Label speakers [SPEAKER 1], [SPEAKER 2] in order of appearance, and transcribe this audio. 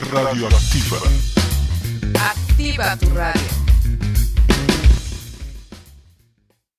[SPEAKER 1] Radioactiva.
[SPEAKER 2] Activa tu radio.